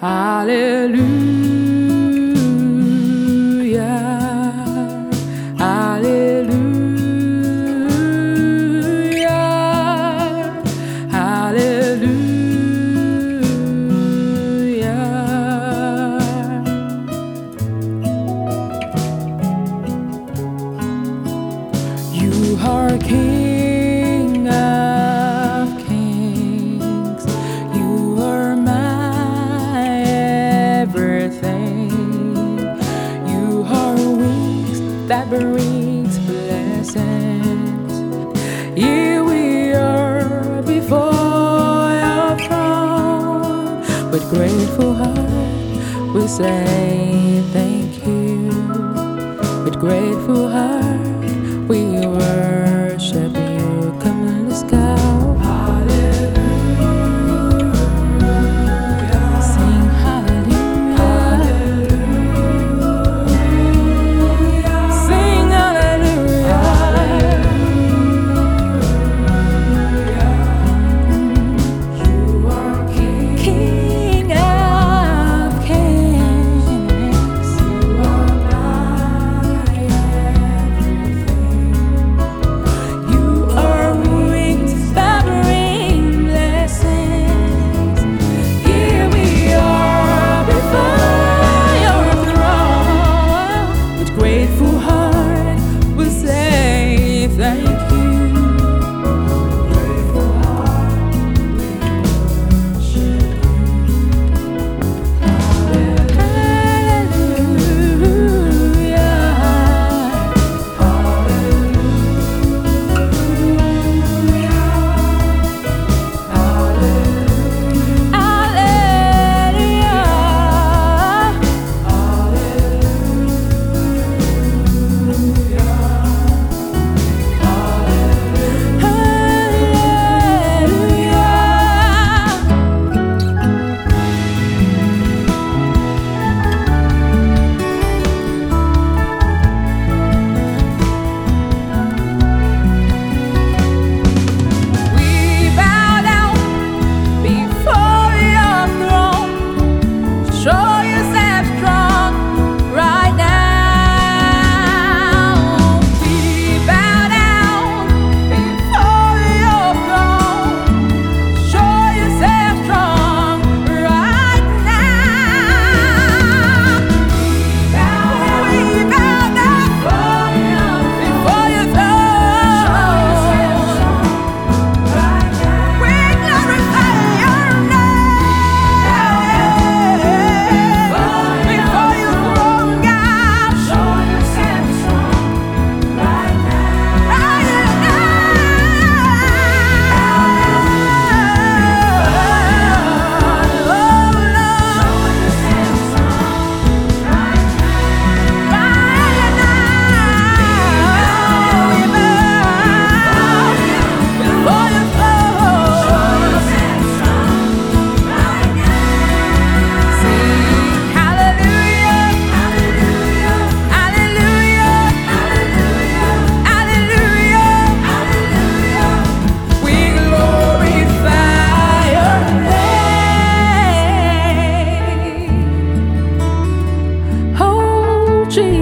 Alléluia. brings blessings. Here we are before your throne. With grateful heart, we say thank you. With grateful heart.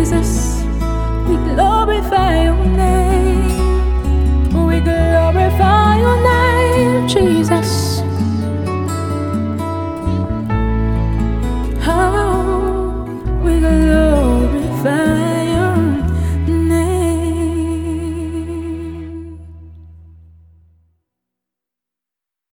Jesus, we glorify your name. We glorify your name, Jesus. Oh, we glorify.